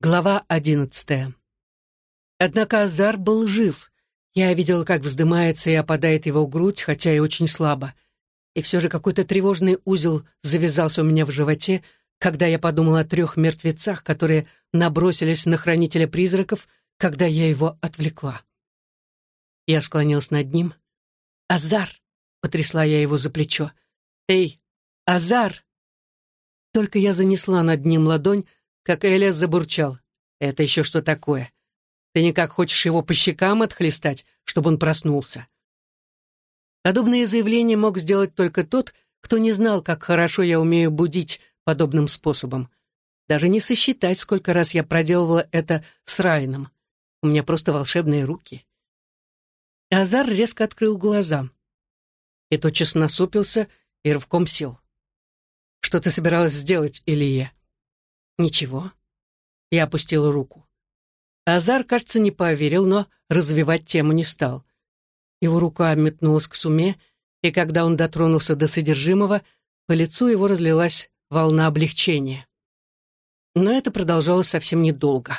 Глава одиннадцатая. Однако Азар был жив. Я видела, как вздымается и опадает его грудь, хотя и очень слабо. И все же какой-то тревожный узел завязался у меня в животе, когда я подумала о трех мертвецах, которые набросились на хранителя призраков, когда я его отвлекла. Я склонилась над ним. «Азар!» — потрясла я его за плечо. «Эй, Азар!» Только я занесла над ним ладонь, как Элиас забурчал. «Это еще что такое? Ты никак хочешь его по щекам отхлестать, чтобы он проснулся?» Подобное заявление мог сделать только тот, кто не знал, как хорошо я умею будить подобным способом. Даже не сосчитать, сколько раз я проделывала это с Райном. У меня просто волшебные руки. Азар резко открыл глаза. И тотчас насупился и рывком сел. «Что ты собиралась сделать, Илья?» «Ничего». Я опустила руку. Азар, кажется, не поверил, но развивать тему не стал. Его рука метнулась к суме, и когда он дотронулся до содержимого, по лицу его разлилась волна облегчения. Но это продолжалось совсем недолго.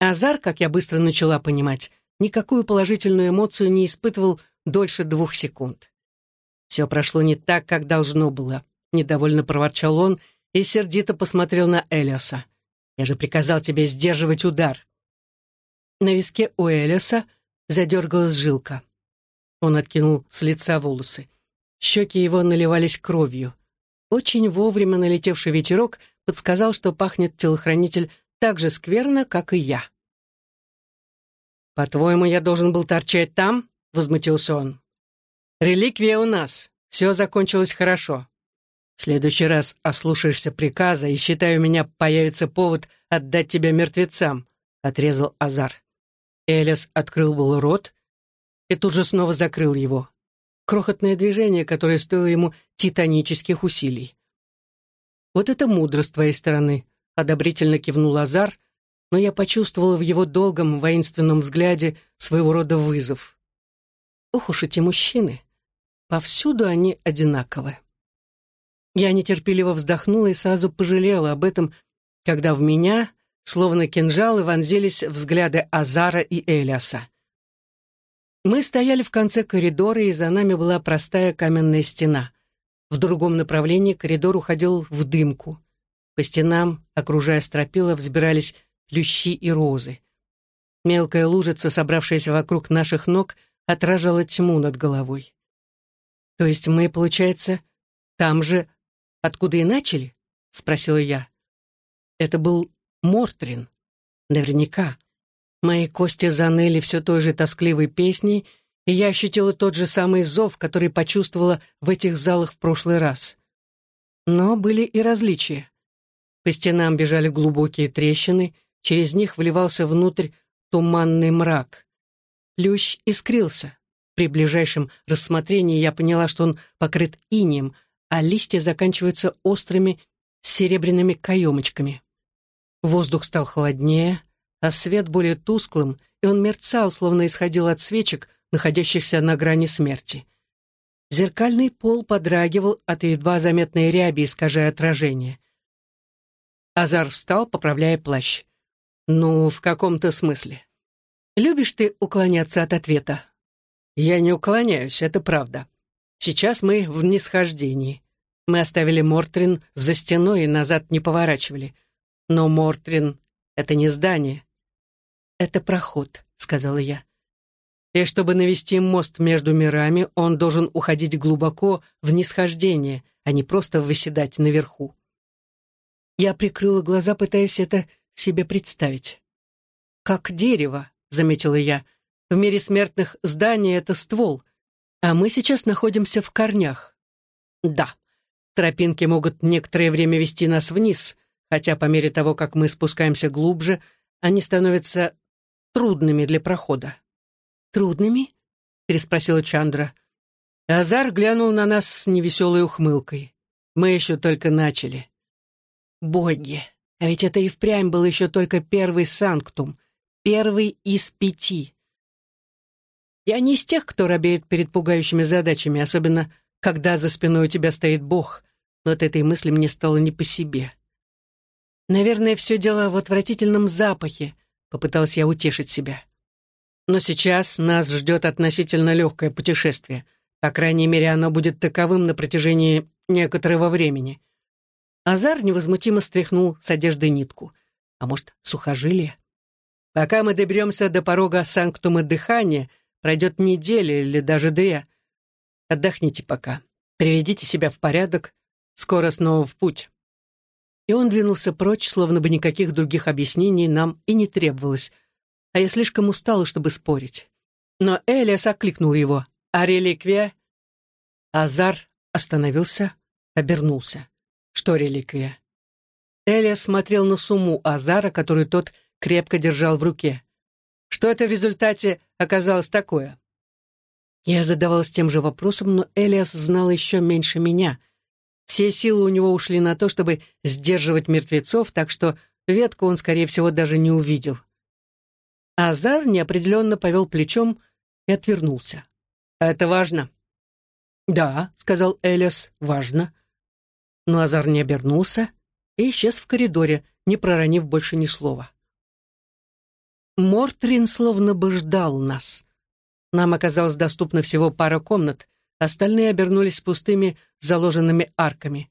Азар, как я быстро начала понимать, никакую положительную эмоцию не испытывал дольше двух секунд. Все прошло не так, как должно было, недовольно проворчал он и сердито посмотрел на Элиоса. «Я же приказал тебе сдерживать удар». На виске у Элиоса задергалась жилка. Он откинул с лица волосы. Щеки его наливались кровью. Очень вовремя налетевший ветерок подсказал, что пахнет телохранитель так же скверно, как и я. «По-твоему, я должен был торчать там?» — возмутился он. «Реликвия у нас. Все закончилось хорошо. В следующий раз ослушаешься приказа, и, считаю, у меня появится повод отдать тебя мертвецам», — отрезал Азар. Элис открыл был рот и тут же снова закрыл его. Крохотное движение, которое стоило ему титанических усилий. «Вот это мудро с твоей стороны», — одобрительно кивнул Азар, но я почувствовала в его долгом воинственном взгляде своего рода вызов. Ох уж эти мужчины! Повсюду они одинаковы. Я нетерпеливо вздохнула и сразу пожалела об этом, когда в меня, словно кинжалы, вонзились взгляды Азара и Элиаса. Мы стояли в конце коридора, и за нами была простая каменная стена. В другом направлении коридор уходил в дымку. По стенам, окружая стропила, взбирались плющи и розы. Мелкая лужица, собравшаяся вокруг наших ног, отражала тьму над головой. То есть мы, получается, там же Откуда и начали?» — спросила я. Это был Мортрин. Наверняка. Мои кости заныли все той же тоскливой песней, и я ощутила тот же самый зов, который почувствовала в этих залах в прошлый раз. Но были и различия. По стенам бежали глубокие трещины, через них вливался внутрь туманный мрак. Плющ искрился. При ближайшем рассмотрении я поняла, что он покрыт инием — а листья заканчиваются острыми серебряными каемочками. Воздух стал холоднее, а свет более тусклым, и он мерцал, словно исходил от свечек, находящихся на грани смерти. Зеркальный пол подрагивал от едва заметной ряби, искажая отражение. Азар встал, поправляя плащ. «Ну, в каком-то смысле. Любишь ты уклоняться от ответа?» «Я не уклоняюсь, это правда. Сейчас мы в нисхождении. Мы оставили Мортрин за стеной и назад не поворачивали. Но Мортрин — это не здание. «Это проход», — сказала я. И чтобы навести мост между мирами, он должен уходить глубоко в нисхождение, а не просто выседать наверху. Я прикрыла глаза, пытаясь это себе представить. «Как дерево», — заметила я. «В мире смертных здание — это ствол, а мы сейчас находимся в корнях. Да, тропинки могут некоторое время вести нас вниз, хотя по мере того, как мы спускаемся глубже, они становятся трудными для прохода. «Трудными?» — переспросила Чандра. Азар глянул на нас с невеселой ухмылкой. Мы еще только начали. Боги, а ведь это и впрямь был еще только первый санктум, первый из пяти. Я не из тех, кто робеет перед пугающими задачами, особенно когда за спиной у тебя стоит Бог, но от этой мысли мне стало не по себе. Наверное, все дело в отвратительном запахе, попыталась я утешить себя. Но сейчас нас ждет относительно легкое путешествие. По крайней мере, оно будет таковым на протяжении некоторого времени. Азар невозмутимо стряхнул с одежды нитку. А может, сухожилие? Пока мы доберемся до порога санктума дыхания, пройдет неделя или даже две. Отдохните пока. Приведите себя в порядок. Скоро снова в путь. И он двинулся прочь, словно бы никаких других объяснений нам и не требовалось. А я слишком устала, чтобы спорить. Но Элиас окликнул его. «А реликвия?» Азар остановился, обернулся. «Что реликвия?» Элиас смотрел на сумму Азара, которую тот крепко держал в руке. Что это в результате оказалось такое? Я задавалась тем же вопросом, но Элиас знал еще меньше меня. Все силы у него ушли на то, чтобы сдерживать мертвецов, так что ветку он, скорее всего, даже не увидел. Азар неопределенно повел плечом и отвернулся. «Это важно». «Да», — сказал Элиас, — «важно». Но Азар не обернулся, и исчез в коридоре, не проронив больше ни слова. Мортрин словно бы ждал нас. Нам оказалось доступно всего пара комнат, остальные обернулись пустыми заложенными арками.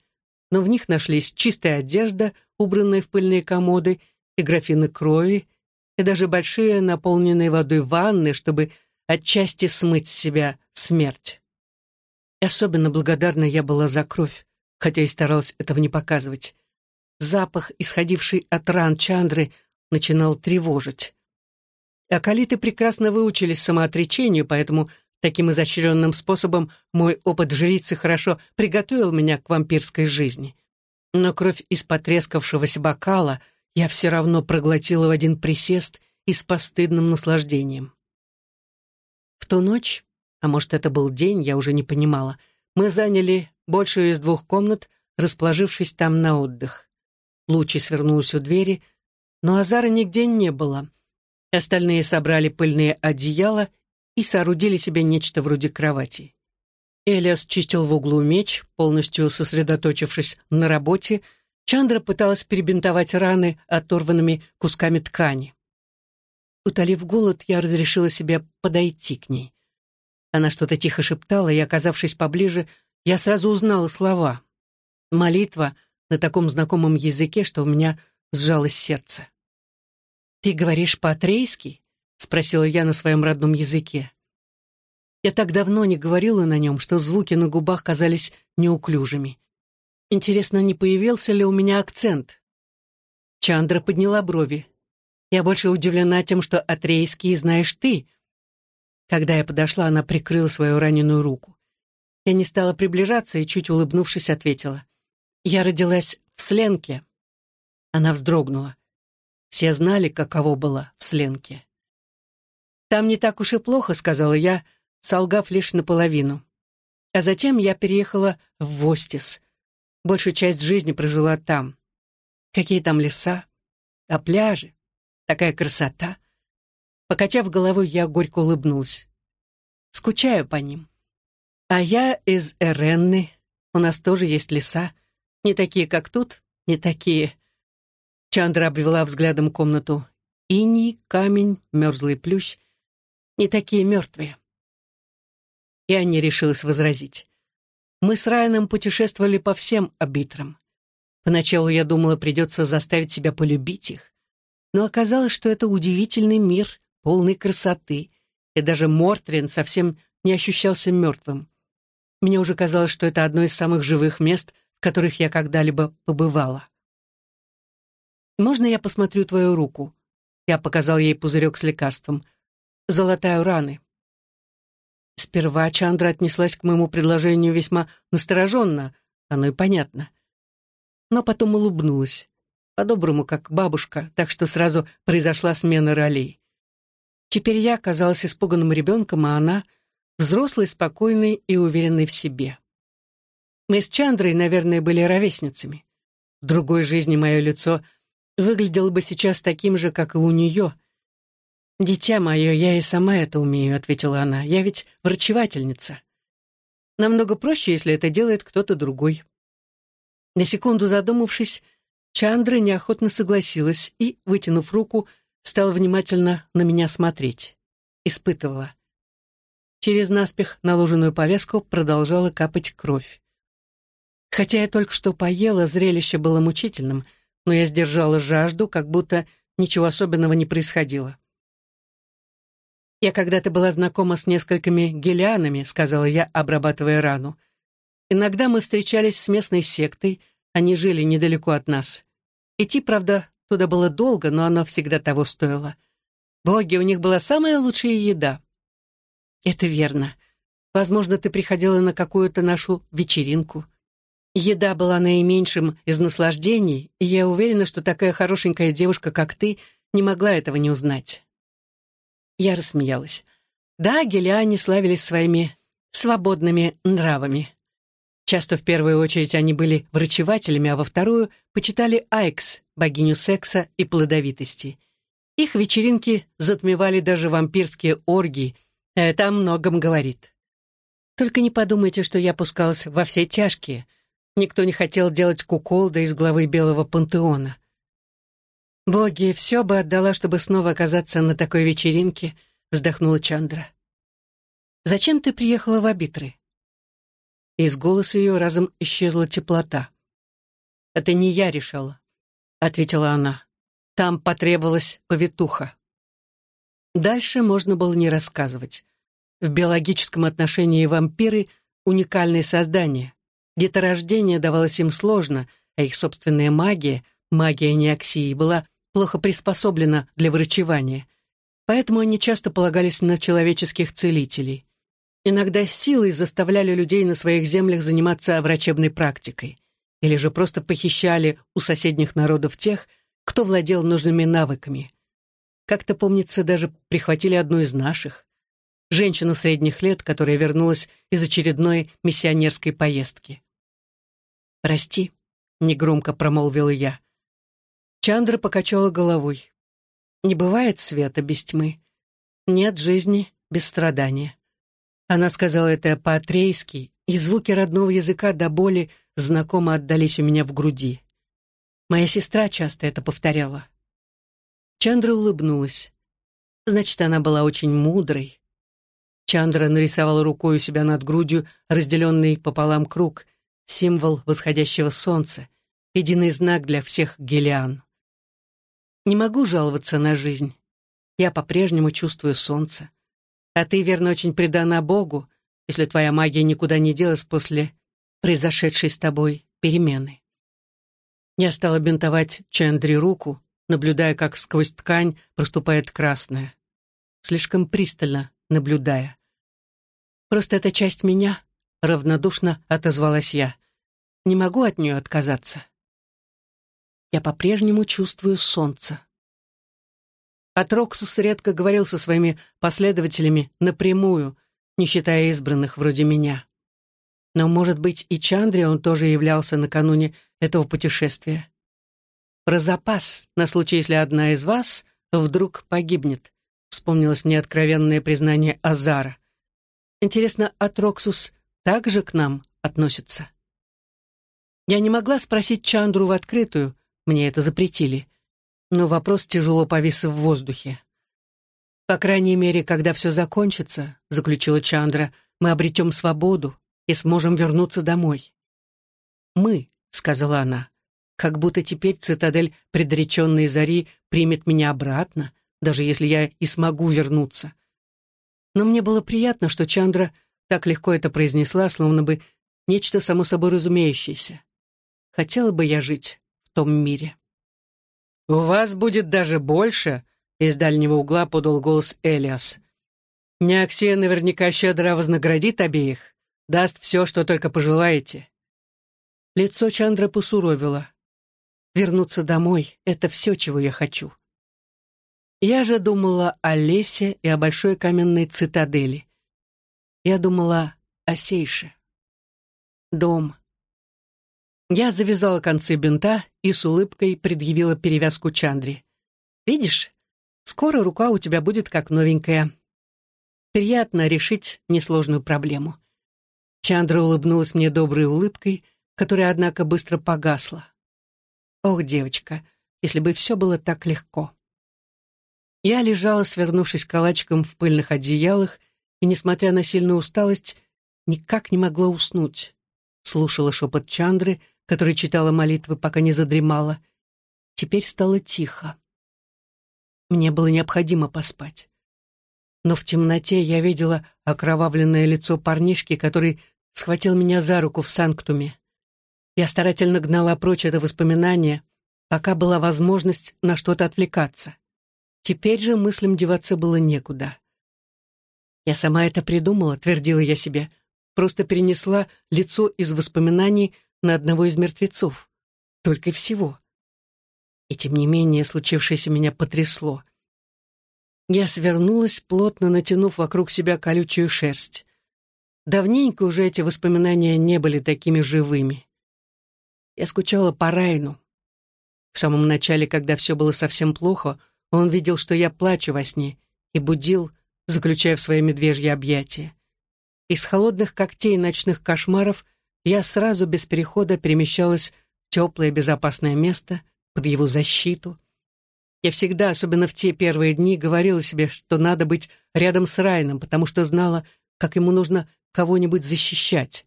Но в них нашлись чистая одежда, убранная в пыльные комоды, и графины крови, и даже большие наполненные водой ванны, чтобы отчасти смыть с себя смерть. И особенно благодарна я была за кровь, хотя и старалась этого не показывать. Запах, исходивший от ран Чандры, начинал тревожить. Акалиты прекрасно выучились самоотречению, поэтому таким изощренным способом мой опыт жрицы хорошо приготовил меня к вампирской жизни. Но кровь из потрескавшегося бокала я все равно проглотила в один присест и с постыдным наслаждением. В ту ночь, а может это был день, я уже не понимала, мы заняли большую из двух комнат, расположившись там на отдых. Лучи свернулась у двери, но Азара нигде не было. Остальные собрали пыльные одеяла и соорудили себе нечто вроде кровати. Элиас чистил в углу меч, полностью сосредоточившись на работе. Чандра пыталась перебинтовать раны оторванными кусками ткани. Утолив голод, я разрешила себе подойти к ней. Она что-то тихо шептала, и, оказавшись поближе, я сразу узнала слова. Молитва — на таком знакомом языке, что у меня сжалось сердце. «Ты говоришь по-атрейски?» — спросила я на своем родном языке. Я так давно не говорила на нем, что звуки на губах казались неуклюжими. Интересно, не появился ли у меня акцент? Чандра подняла брови. Я больше удивлена тем, что атрейский знаешь ты. Когда я подошла, она прикрыла свою раненую руку. Я не стала приближаться и, чуть улыбнувшись, ответила. Я родилась в Сленке. Она вздрогнула. Все знали, каково было в Сленке. «Там не так уж и плохо», — сказала я, солгав лишь наполовину. А затем я переехала в Востис. Большую часть жизни прожила там. Какие там леса, а пляжи, такая красота. Покачав головой, я горько улыбнулась. Скучаю по ним. А я из Эренны, у нас тоже есть леса, не такие, как тут, не такие. Чандра обвела взглядом комнату. Иней, камень, мерзлый плющ. Не такие мертвые. Я не решилась возразить. Мы с Райаном путешествовали по всем обитрам. Поначалу я думала, придется заставить себя полюбить их. Но оказалось, что это удивительный мир, полный красоты, и даже Мортрин совсем не ощущался мертвым. Мне уже казалось, что это одно из самых живых мест — в которых я когда-либо побывала. «Можно я посмотрю твою руку?» Я показал ей пузырек с лекарством. «Золотаю раны». Сперва Чандра отнеслась к моему предложению весьма настороженно, оно и понятно. Но потом улыбнулась, по-доброму, как бабушка, так что сразу произошла смена ролей. Теперь я оказалась испуганным ребенком, а она — взрослой, спокойной и уверенной в себе. Мы с Чандрой, наверное, были ровесницами. В другой жизни мое лицо выглядело бы сейчас таким же, как и у нее. «Дитя мое, я и сама это умею», — ответила она. «Я ведь врачевательница. Намного проще, если это делает кто-то другой». На секунду задумавшись, Чандра неохотно согласилась и, вытянув руку, стала внимательно на меня смотреть. Испытывала. Через наспех наложенную повязку продолжала капать кровь. Хотя я только что поела, зрелище было мучительным, но я сдержала жажду, как будто ничего особенного не происходило. «Я когда-то была знакома с несколькими гелианами», — сказала я, обрабатывая рану. «Иногда мы встречались с местной сектой, они жили недалеко от нас. Идти, правда, туда было долго, но оно всегда того стоило. Боги, у них была самая лучшая еда». «Это верно. Возможно, ты приходила на какую-то нашу вечеринку». Еда была наименьшим из наслаждений, и я уверена, что такая хорошенькая девушка, как ты, не могла этого не узнать. Я рассмеялась. Да, гелиане славились своими свободными нравами. Часто в первую очередь они были врачевателями, а во вторую почитали Айкс, богиню секса и плодовитости. Их вечеринки затмевали даже вампирские оргии, это о многом говорит. Только не подумайте, что я пускалась во все тяжкие. Никто не хотел делать куколда из главы Белого Пантеона. «Боги, все бы отдала, чтобы снова оказаться на такой вечеринке», — вздохнула Чандра. «Зачем ты приехала в Абитры?» Из голоса ее разом исчезла теплота. «Это не я решала», — ответила она. «Там потребовалась повитуха». Дальше можно было не рассказывать. В биологическом отношении вампиры — уникальные создания. Деторождение давалось им сложно, а их собственная магия, магия неоксии, была плохо приспособлена для врачевания, поэтому они часто полагались на человеческих целителей. Иногда силой заставляли людей на своих землях заниматься врачебной практикой, или же просто похищали у соседних народов тех, кто владел нужными навыками. Как-то, помнится, даже прихватили одну из наших, женщину средних лет, которая вернулась из очередной миссионерской поездки. «Прости», — негромко промолвила я, Чандра покачала головой. Не бывает света без тьмы. Нет жизни без страдания. Она сказала это по-атрейски, и звуки родного языка до боли знакомо отдались у меня в груди. Моя сестра часто это повторяла. Чандра улыбнулась. Значит, она была очень мудрой. Чандра нарисовала рукой у себя над грудью разделенный пополам круг, символ восходящего солнца, единый знак для всех гелиан. Не могу жаловаться на жизнь. Я по-прежнему чувствую солнце. А ты, верно, очень предана Богу, если твоя магия никуда не делась после произошедшей с тобой перемены. Я стала бинтовать Чендри руку, наблюдая, как сквозь ткань проступает красное. Слишком пристально наблюдая. «Просто это часть меня», — равнодушно отозвалась я. «Не могу от нее отказаться» я по-прежнему чувствую солнце. Атроксус редко говорил со своими последователями напрямую, не считая избранных вроде меня. Но, может быть, и Чандре он тоже являлся накануне этого путешествия. Про запас, на случай, если одна из вас вдруг погибнет, вспомнилось мне откровенное признание Азара. Интересно, Атроксус также к нам относится? Я не могла спросить Чандру в открытую, мне это запретили. Но вопрос тяжело повис в воздухе. «По крайней мере, когда все закончится», — заключила Чандра, «мы обретем свободу и сможем вернуться домой». «Мы», — сказала она, «как будто теперь цитадель предреченной зари примет меня обратно, даже если я и смогу вернуться». Но мне было приятно, что Чандра так легко это произнесла, словно бы нечто само собой разумеющееся. Хотела бы я жить том мире. «У вас будет даже больше», — из дальнего угла подал голос Элиас. «Неоксия наверняка щедро вознаградит обеих, даст все, что только пожелаете». Лицо Чандра посуровило. «Вернуться домой — это все, чего я хочу». Я же думала о лесе и о большой каменной цитадели. Я думала о Сейше. Дом, я завязала концы бинта и с улыбкой предъявила перевязку Чандри. «Видишь, скоро рука у тебя будет как новенькая. Приятно решить несложную проблему». Чандра улыбнулась мне доброй улыбкой, которая, однако, быстро погасла. Ох, девочка, если бы все было так легко. Я лежала, свернувшись калачиком в пыльных одеялах, и, несмотря на сильную усталость, никак не могла уснуть. Слушала шепот Чандры, которая читала молитвы, пока не задремала. Теперь стало тихо. Мне было необходимо поспать. Но в темноте я видела окровавленное лицо парнишки, который схватил меня за руку в санктуме. Я старательно гнала прочь это воспоминание, пока была возможность на что-то отвлекаться. Теперь же мыслям деваться было некуда. «Я сама это придумала», — твердила я себе, просто перенесла лицо из воспоминаний на одного из мертвецов. Только всего. И тем не менее случившееся меня потрясло. Я свернулась, плотно натянув вокруг себя колючую шерсть. Давненько уже эти воспоминания не были такими живыми. Я скучала по Райну. В самом начале, когда все было совсем плохо, он видел, что я плачу во сне, и будил, заключая в свои медвежьи объятия. Из холодных когтей ночных кошмаров я сразу без перехода перемещалась в теплое безопасное место, под его защиту. Я всегда, особенно в те первые дни, говорила себе, что надо быть рядом с Райном, потому что знала, как ему нужно кого-нибудь защищать.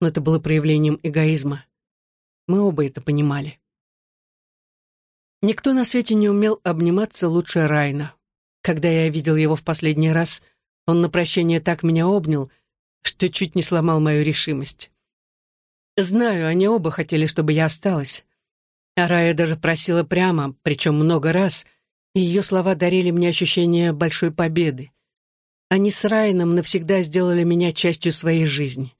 Но это было проявлением эгоизма. Мы оба это понимали. Никто на свете не умел обниматься лучше Райна. Когда я видел его в последний раз, он на прощание так меня обнял, что чуть не сломал мою решимость. Знаю, они оба хотели, чтобы я осталась. А Рая даже просила прямо, причем много раз, и ее слова дарили мне ощущение большой победы. Они с Райаном навсегда сделали меня частью своей жизни.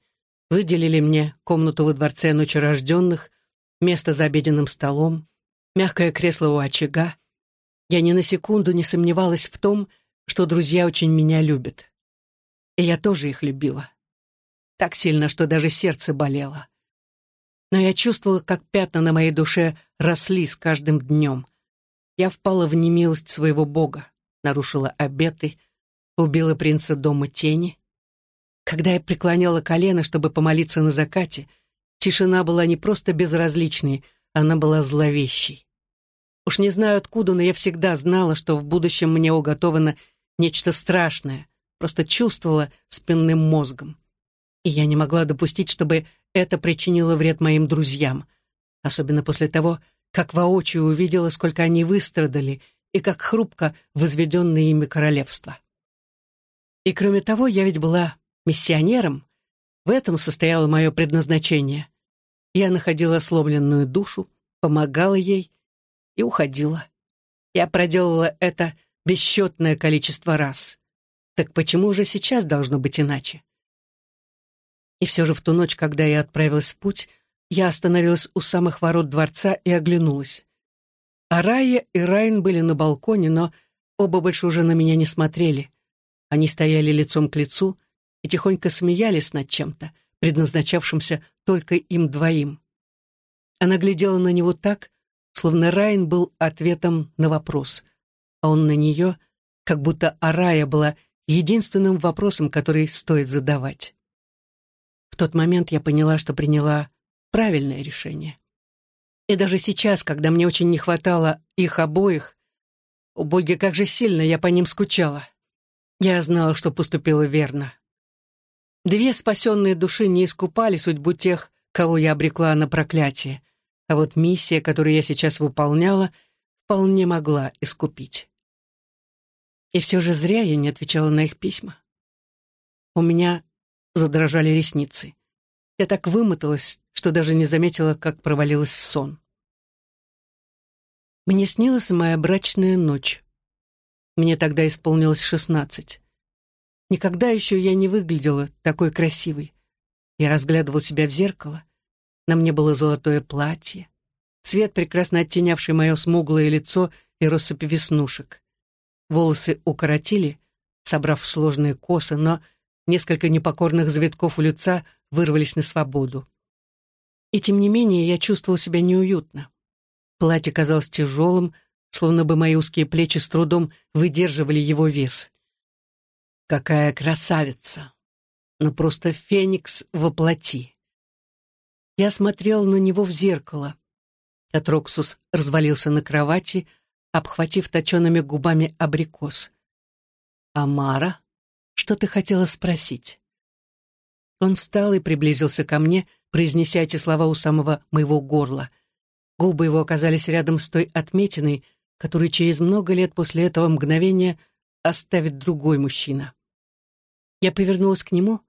Выделили мне комнату во дворце ночи рожденных, место за обеденным столом, мягкое кресло у очага. Я ни на секунду не сомневалась в том, что друзья очень меня любят. И я тоже их любила. Так сильно, что даже сердце болело но я чувствовала, как пятна на моей душе росли с каждым днем. Я впала в немилость своего бога, нарушила обеты, убила принца дома тени. Когда я преклоняла колено, чтобы помолиться на закате, тишина была не просто безразличной, она была зловещей. Уж не знаю откуда, но я всегда знала, что в будущем мне уготовано нечто страшное, просто чувствовала спинным мозгом. И я не могла допустить, чтобы это причинило вред моим друзьям, особенно после того, как воочию увидела, сколько они выстрадали и как хрупко возведенное ими королевство. И кроме того, я ведь была миссионером. В этом состояло мое предназначение. Я находила сломленную душу, помогала ей и уходила. Я проделала это бесчетное количество раз. Так почему же сейчас должно быть иначе? И все же в ту ночь, когда я отправилась в путь, я остановилась у самых ворот дворца и оглянулась. А Рая и Райн были на балконе, но оба больше уже на меня не смотрели. Они стояли лицом к лицу и тихонько смеялись над чем-то, предназначавшимся только им двоим. Она глядела на него так, словно Райн был ответом на вопрос, а он на нее, как будто Арая была единственным вопросом, который стоит задавать. В тот момент я поняла, что приняла правильное решение. И даже сейчас, когда мне очень не хватало их обоих, о боги, как же сильно я по ним скучала. Я знала, что поступила верно. Две спасенные души не искупали судьбу тех, кого я обрекла на проклятие, а вот миссия, которую я сейчас выполняла, вполне могла искупить. И все же зря я не отвечала на их письма. У меня задрожали ресницы. Я так вымоталась, что даже не заметила, как провалилась в сон. Мне снилась моя брачная ночь. Мне тогда исполнилось шестнадцать. Никогда еще я не выглядела такой красивой. Я разглядывала себя в зеркало. На мне было золотое платье, цвет, прекрасно оттенявший мое смуглое лицо и россыпь веснушек. Волосы укоротили, собрав сложные косы, но Несколько непокорных завитков у лица вырвались на свободу. И тем не менее я чувствовала себя неуютно. Платье казалось тяжелым, словно бы мои узкие плечи с трудом выдерживали его вес. Какая красавица! Ну просто феникс во плоти. Я смотрела на него в зеркало. Атроксус развалился на кровати, обхватив точеными губами абрикос. «Амара, что ты хотела спросить?» Он встал и приблизился ко мне, произнеся эти слова у самого моего горла. Губы его оказались рядом с той отметиной, которую через много лет после этого мгновения оставит другой мужчина. Я повернулась к нему.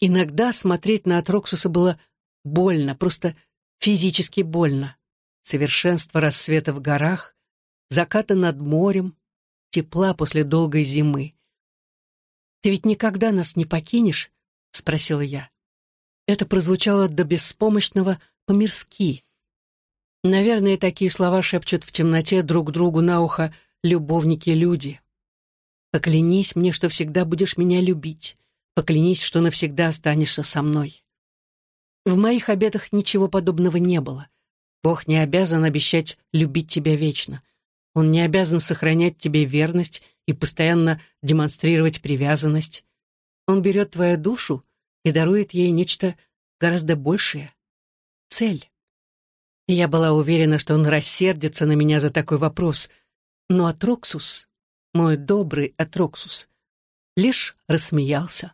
Иногда смотреть на Атроксуса было больно, просто физически больно. Совершенство рассвета в горах, заката над морем, тепла после долгой зимы. «Ты ведь никогда нас не покинешь?» — спросила я. Это прозвучало до беспомощного по-мирски. Наверное, такие слова шепчут в темноте друг другу на ухо любовники-люди. «Поклянись мне, что всегда будешь меня любить. Поклянись, что навсегда останешься со мной». В моих обетах ничего подобного не было. Бог не обязан обещать любить тебя вечно. Он не обязан сохранять тебе верность и постоянно демонстрировать привязанность. Он берет твою душу и дарует ей нечто гораздо большее — цель. Я была уверена, что он рассердится на меня за такой вопрос. Но Атроксус, мой добрый Атроксус, лишь рассмеялся.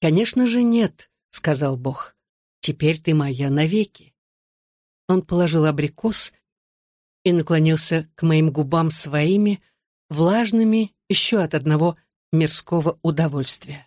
«Конечно же нет», — сказал Бог. Теперь ты моя навеки. Он положил абрикос и наклонился к моим губам своими, влажными еще от одного мирского удовольствия.